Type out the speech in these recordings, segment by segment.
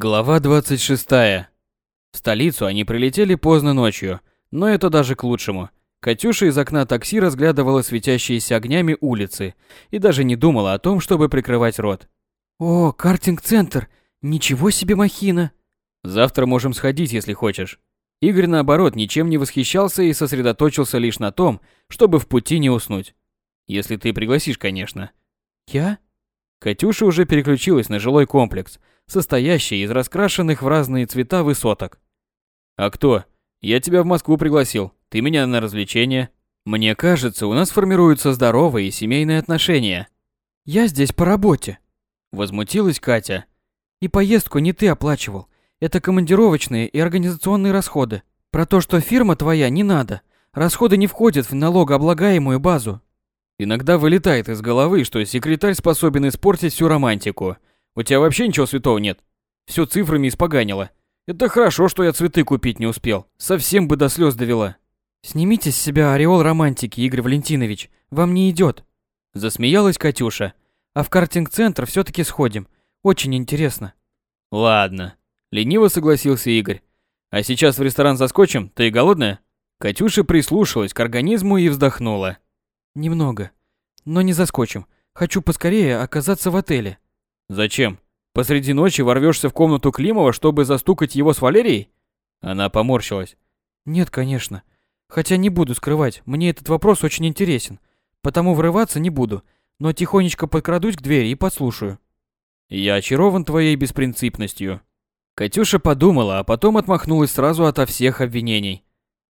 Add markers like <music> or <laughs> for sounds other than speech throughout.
Глава 26. В столицу они прилетели поздно ночью, но это даже к лучшему. Катюша из окна такси разглядывала светящиеся огнями улицы и даже не думала о том, чтобы прикрывать рот. «О, картинг-центр! Ничего себе махина!» «Завтра можем сходить, если хочешь». Игорь, наоборот, ничем не восхищался и сосредоточился лишь на том, чтобы в пути не уснуть. Если ты пригласишь, конечно. «Я?» Катюша уже переключилась на жилой комплекс, состоящий из раскрашенных в разные цвета высоток. «А кто? Я тебя в Москву пригласил, ты меня на развлечения. Мне кажется, у нас формируются здоровые семейные отношения». «Я здесь по работе», — возмутилась Катя. «И поездку не ты оплачивал. Это командировочные и организационные расходы. Про то, что фирма твоя, не надо. Расходы не входят в налогооблагаемую базу. Иногда вылетает из головы, что секретарь способен испортить всю романтику. У тебя вообще ничего святого нет. Все цифрами испоганило. Это хорошо, что я цветы купить не успел. Совсем бы до слез довела. Снимите с себя ореол романтики, Игорь Валентинович. Вам не идет. Засмеялась Катюша. А в картинг-центр все-таки сходим. Очень интересно. Ладно. Лениво согласился Игорь. А сейчас в ресторан заскочим? Ты голодная? Катюша прислушалась к организму и вздохнула. Немного. Но не заскочим. Хочу поскорее оказаться в отеле. Зачем? Посреди ночи ворвешься в комнату Климова, чтобы застукать его с Валерией? Она поморщилась. Нет, конечно. Хотя не буду скрывать, мне этот вопрос очень интересен. Потому врываться не буду, но тихонечко подкрадусь к двери и подслушаю. Я очарован твоей беспринципностью. Катюша подумала, а потом отмахнулась сразу ото всех обвинений.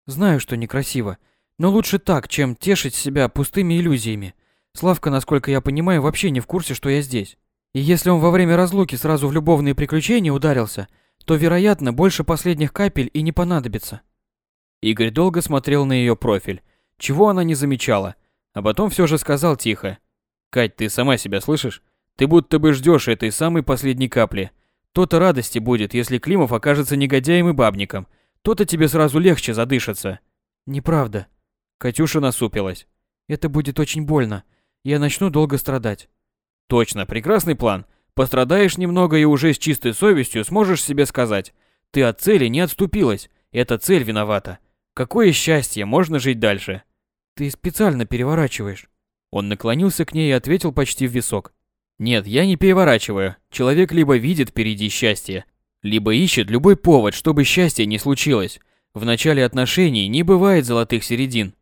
Знаю, что некрасиво, но лучше так, чем тешить себя пустыми иллюзиями. Славка, насколько я понимаю, вообще не в курсе, что я здесь. И если он во время разлуки сразу в любовные приключения ударился, то, вероятно, больше последних капель и не понадобится. Игорь долго смотрел на ее профиль, чего она не замечала, а потом все же сказал тихо. «Кать, ты сама себя слышишь? Ты будто бы ждешь этой самой последней капли. То-то радости будет, если Климов окажется негодяем и бабником. То-то тебе сразу легче задышаться». «Неправда», Катюша насупилась. Это будет очень больно. Я начну долго страдать. Точно, прекрасный план. Пострадаешь немного и уже с чистой совестью сможешь себе сказать. Ты от цели не отступилась. Эта цель виновата. Какое счастье, можно жить дальше. Ты специально переворачиваешь. Он наклонился к ней и ответил почти в висок. Нет, я не переворачиваю. Человек либо видит впереди счастье, либо ищет любой повод, чтобы счастье не случилось. В начале отношений не бывает золотых середин.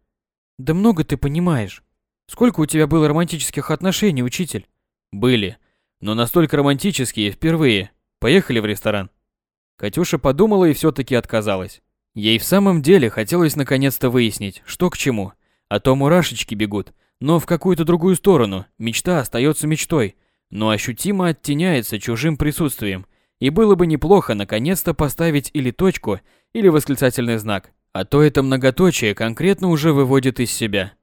Да много ты понимаешь. Сколько у тебя было романтических отношений, учитель? Были. Но настолько романтические впервые. Поехали в ресторан. Катюша подумала и все-таки отказалась. Ей в самом деле хотелось наконец-то выяснить, что к чему. А то мурашечки бегут, но в какую-то другую сторону. Мечта остается мечтой, но ощутимо оттеняется чужим присутствием. И было бы неплохо наконец-то поставить или точку, или восклицательный знак. А то это многоточие конкретно уже выводит из себя.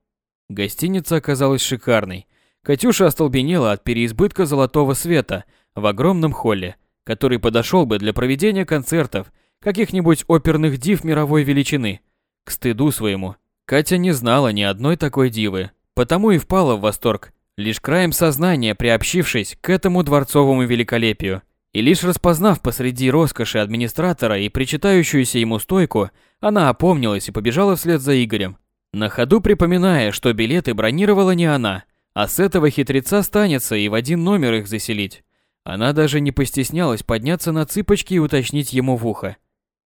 Гостиница оказалась шикарной. Катюша остолбенела от переизбытка золотого света в огромном холле, который подошел бы для проведения концертов каких-нибудь оперных див мировой величины. К стыду своему, Катя не знала ни одной такой дивы, потому и впала в восторг, лишь краем сознания приобщившись к этому дворцовому великолепию. И лишь распознав посреди роскоши администратора и причитающуюся ему стойку, она опомнилась и побежала вслед за Игорем. На ходу припоминая, что билеты бронировала не она, а с этого хитреца станется и в один номер их заселить. Она даже не постеснялась подняться на цыпочки и уточнить ему в ухо.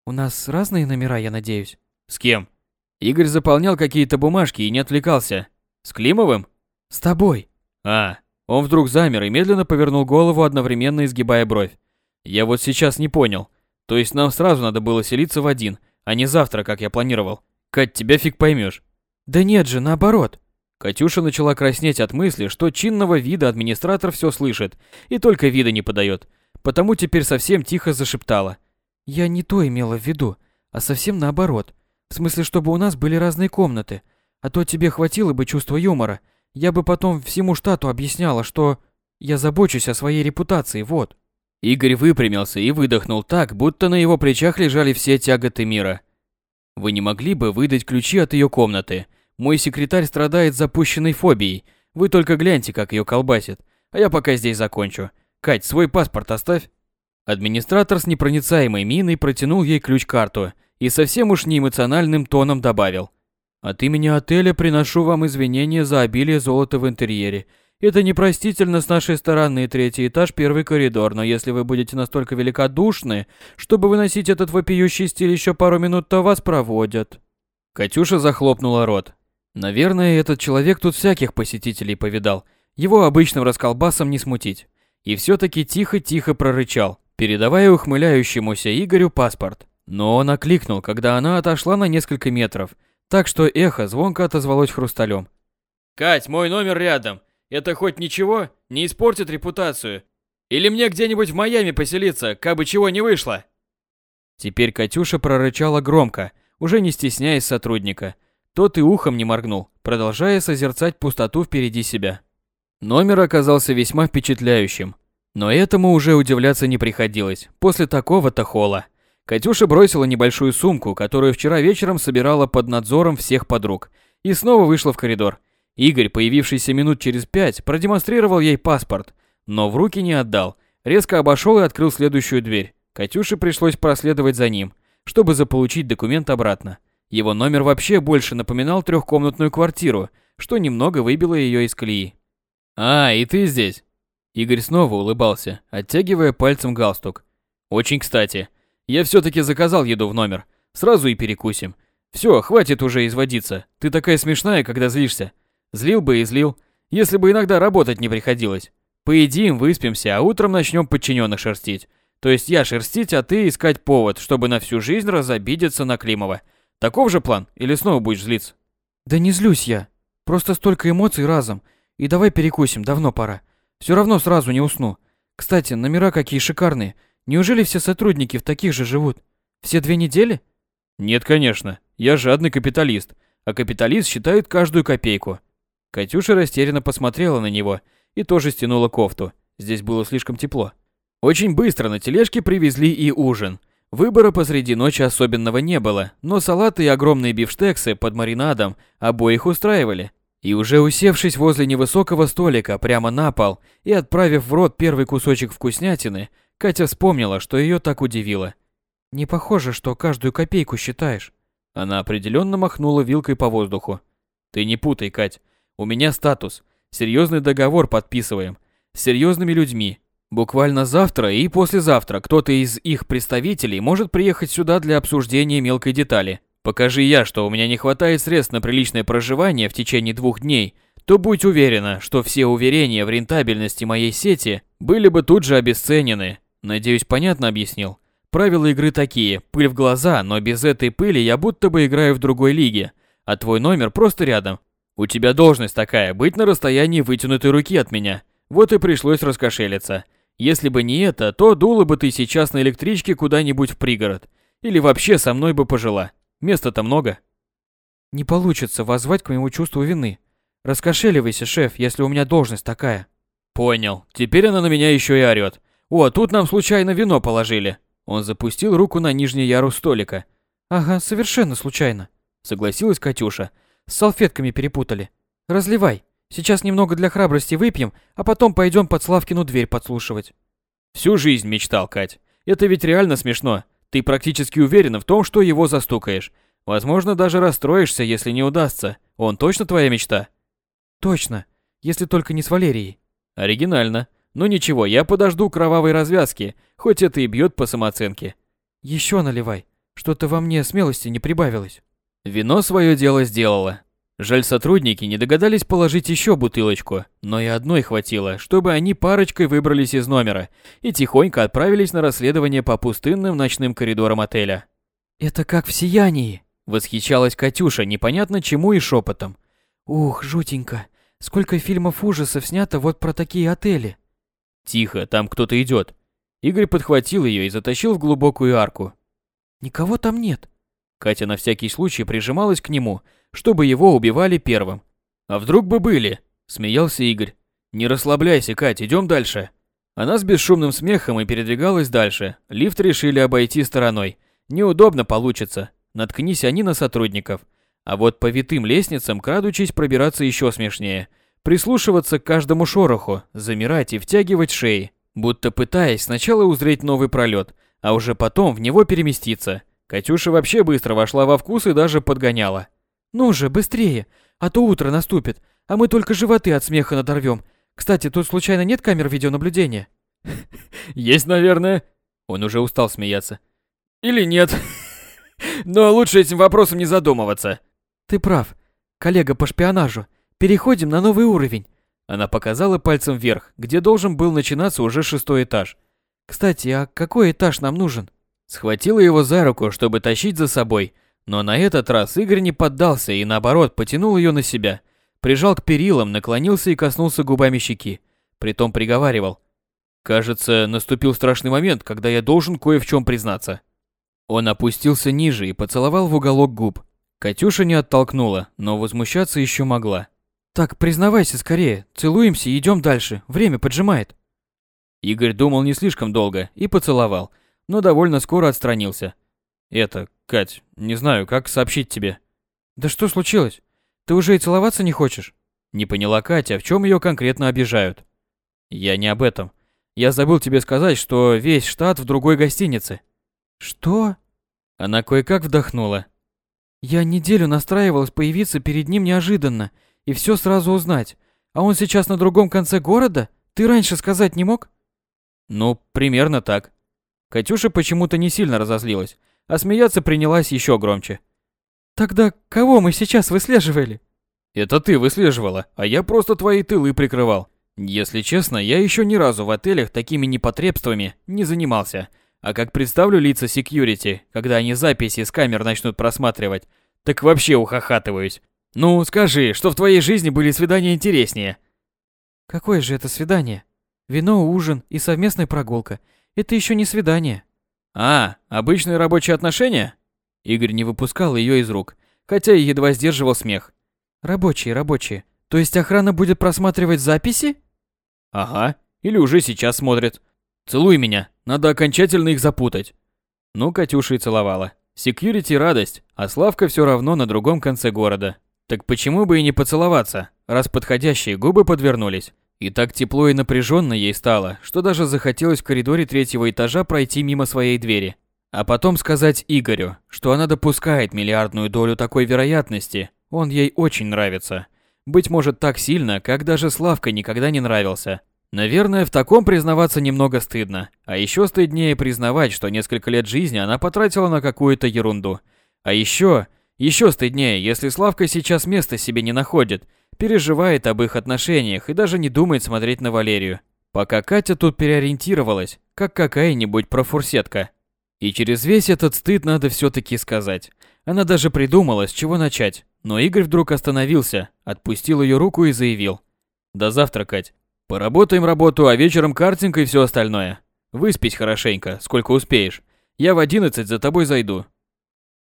«У нас разные номера, я надеюсь?» «С кем?» Игорь заполнял какие-то бумажки и не отвлекался. «С Климовым?» «С тобой». «А, он вдруг замер и медленно повернул голову, одновременно изгибая бровь. Я вот сейчас не понял. То есть нам сразу надо было селиться в один, а не завтра, как я планировал. Кать, тебя фиг поймешь. Да нет же, наоборот. Катюша начала краснеть от мысли, что чинного вида администратор все слышит и только вида не подает. Потому теперь совсем тихо зашептала. Я не то имела в виду, а совсем наоборот. В смысле, чтобы у нас были разные комнаты. А то тебе хватило бы чувства юмора, я бы потом всему штату объясняла, что я забочусь о своей репутации, вот. Игорь выпрямился и выдохнул так, будто на его плечах лежали все тяготы мира. Вы не могли бы выдать ключи от ее комнаты? Мой секретарь страдает запущенной фобией. Вы только гляньте, как ее колбасит. А я пока здесь закончу. Кать, свой паспорт оставь. Администратор с непроницаемой миной протянул ей ключ-карту и совсем уж неэмоциональным тоном добавил. «От имени отеля приношу вам извинения за обилие золота в интерьере. Это непростительно с нашей стороны, третий этаж, первый коридор, но если вы будете настолько великодушны, чтобы выносить этот вопиющий стиль еще пару минут, то вас проводят». Катюша захлопнула рот. Наверное, этот человек тут всяких посетителей повидал. Его обычным расколбасом не смутить. И все-таки тихо-тихо прорычал, передавая ухмыляющемуся Игорю паспорт. Но он окликнул, когда она отошла на несколько метров, так что эхо звонко отозвалось хрусталем. «Кать, мой номер рядом. Это хоть ничего? Не испортит репутацию? Или мне где-нибудь в Майами поселиться, кабы чего не вышло?» Теперь Катюша прорычала громко, уже не стесняясь сотрудника. Тот и ухом не моргнул, продолжая созерцать пустоту впереди себя. Номер оказался весьма впечатляющим. Но этому уже удивляться не приходилось, после такого-то хола. Катюша бросила небольшую сумку, которую вчера вечером собирала под надзором всех подруг, и снова вышла в коридор. Игорь, появившийся минут через пять, продемонстрировал ей паспорт, но в руки не отдал, резко обошел и открыл следующую дверь. Катюше пришлось проследовать за ним, чтобы заполучить документ обратно. Его номер вообще больше напоминал трехкомнатную квартиру, что немного выбило ее из колеи. «А, и ты здесь?» Игорь снова улыбался, оттягивая пальцем галстук. «Очень кстати. Я все-таки заказал еду в номер. Сразу и перекусим. Все, хватит уже изводиться. Ты такая смешная, когда злишься. Злил бы и злил, если бы иногда работать не приходилось. Поедим, выспимся, а утром начнем подчиненных шерстить. То есть я шерстить, а ты искать повод, чтобы на всю жизнь разобидеться на Климова. Таков же план? Или снова будешь злиться? Да не злюсь я. Просто столько эмоций разом. И давай перекусим, давно пора. Все равно сразу не усну. Кстати, номера какие шикарные. Неужели все сотрудники в таких же живут? Все две недели? Нет, конечно. Я жадный капиталист. А капиталист считает каждую копейку. Катюша растерянно посмотрела на него и тоже стянула кофту. Здесь было слишком тепло. Очень быстро на тележке привезли и ужин. Выбора посреди ночи особенного не было, но салаты и огромные бифштексы под маринадом обоих устраивали. И уже усевшись возле невысокого столика прямо на пол и отправив в рот первый кусочек вкуснятины, Катя вспомнила, что ее так удивило. «Не похоже, что каждую копейку считаешь». Она определенно махнула вилкой по воздуху. «Ты не путай, Кать. У меня статус. Серьезный договор подписываем. С серьезными людьми. Буквально завтра и послезавтра кто-то из их представителей может приехать сюда для обсуждения мелкой детали. Покажи я, что у меня не хватает средств на приличное проживание в течение двух дней, то будь уверена, что все уверения в рентабельности моей сети были бы тут же обесценены. Надеюсь, понятно объяснил. Правила игры такие: пыль в глаза, но без этой пыли я будто бы играю в другой лиге, а твой номер просто рядом. У тебя должность такая быть на расстоянии вытянутой руки от меня. Вот и пришлось раскошелиться. Если бы не это, то дула бы ты сейчас на электричке куда-нибудь в пригород. Или вообще со мной бы пожила. Места-то много. Не получится воззвать к моему чувству вины. Раскошеливайся, шеф, если у меня должность такая. Понял. Теперь она на меня еще и орет. О, тут нам случайно вино положили. Он запустил руку на нижний ярус столика. Ага, совершенно случайно. Согласилась Катюша. С салфетками перепутали. Разливай. Сейчас немного для храбрости выпьем, а потом пойдем под Славкину дверь подслушивать. Всю жизнь мечтал, Кать. Это ведь реально смешно. Ты практически уверена в том, что его застукаешь. Возможно, даже расстроишься, если не удастся. Он точно твоя мечта? Точно. Если только не с Валерией. Оригинально. Ну ничего, я подожду кровавой развязки, хоть это и бьет по самооценке. Еще наливай. Что-то во мне смелости не прибавилось. Вино свое дело сделало. Жаль, сотрудники не догадались положить еще бутылочку, но и одной хватило, чтобы они парочкой выбрались из номера и тихонько отправились на расследование по пустынным ночным коридорам отеля. «Это как в сиянии!» – восхищалась Катюша непонятно чему и шепотом. «Ух, жутенько! Сколько фильмов ужасов снято вот про такие отели!» «Тихо, там кто-то идет!» Игорь подхватил ее и затащил в глубокую арку. «Никого там нет!» Катя на всякий случай прижималась к нему – чтобы его убивали первым. А вдруг бы были? Смеялся Игорь. Не расслабляйся, Кать, идем дальше. Она с бесшумным смехом и передвигалась дальше. Лифт решили обойти стороной. Неудобно получится. Наткнись они на сотрудников. А вот по витым лестницам, крадучись, пробираться еще смешнее. Прислушиваться к каждому шороху, замирать и втягивать шеи. будто пытаясь сначала узреть новый пролет, а уже потом в него переместиться. Катюша вообще быстро вошла во вкус и даже подгоняла. «Ну же, быстрее, а то утро наступит, а мы только животы от смеха надорвем. Кстати, тут случайно нет камер видеонаблюдения?» <laughs> «Есть, наверное». Он уже устал смеяться. «Или нет. <laughs> Но лучше этим вопросом не задумываться». «Ты прав. Коллега по шпионажу. Переходим на новый уровень». Она показала пальцем вверх, где должен был начинаться уже шестой этаж. «Кстати, а какой этаж нам нужен?» Схватила его за руку, чтобы тащить за собой, но на этот раз Игорь не поддался и наоборот потянул ее на себя. Прижал к перилам, наклонился и коснулся губами щеки. Притом приговаривал. «Кажется, наступил страшный момент, когда я должен кое в чем признаться». Он опустился ниже и поцеловал в уголок губ. Катюша не оттолкнула, но возмущаться еще могла. «Так, признавайся скорее, целуемся и идем дальше, время поджимает». Игорь думал не слишком долго и поцеловал, но довольно скоро отстранился. Это, Кать, не знаю, как сообщить тебе. Да что случилось? Ты уже и целоваться не хочешь? Не поняла Катя, в чем ее конкретно обижают. Я не об этом. Я забыл тебе сказать, что весь штат в другой гостинице. Что? Она кое-как вдохнула. Я неделю настраивалась появиться перед ним неожиданно и все сразу узнать. А он сейчас на другом конце города? Ты раньше сказать не мог? Ну, примерно так. Катюша почему-то не сильно разозлилась, а смеяться принялась еще громче. Тогда кого мы сейчас выслеживали? Это ты выслеживала, а я просто твои тылы прикрывал. Если честно, я еще ни разу в отелях такими непотребствами не занимался. А как представлю лица секьюрити, когда они записи с камер начнут просматривать, так вообще ухахатываюсь. Ну, скажи, что в твоей жизни были свидания интереснее? Какое же это свидание? Вино, ужин и совместная прогулка. Это еще не свидание. А, обычные рабочие отношения? Игорь не выпускал ее из рук, хотя и едва сдерживал смех. Рабочие, рабочие. То есть охрана будет просматривать записи? Ага, или уже сейчас смотрит. Целуй меня, надо окончательно их запутать. Ну, Катюша и целовала. Секьюрити радость, а Славка все равно на другом конце города. Так почему бы и не поцеловаться, раз подходящие губы подвернулись? И так тепло и напряженно ей стало, что даже захотелось в коридоре третьего этажа пройти мимо своей двери. А потом сказать Игорю, что она допускает миллиардную долю такой вероятности, он ей очень нравится. Быть может так сильно, как даже Славка никогда не нравился. Наверное, в таком признаваться немного стыдно. А еще стыднее признавать, что несколько лет жизни она потратила на какую-то ерунду. А еще, еще стыднее, если Славка сейчас места себе не находит – переживает об их отношениях и даже не думает смотреть на Валерию. Пока Катя тут переориентировалась, как какая-нибудь профурсетка. И через весь этот стыд надо все-таки сказать. Она даже придумала, с чего начать. Но Игорь вдруг остановился, отпустил ее руку и заявил. «До завтра, Кать. Поработаем работу, а вечером картинг и все остальное. Выспись хорошенько, сколько успеешь. Я в одиннадцать за тобой зайду.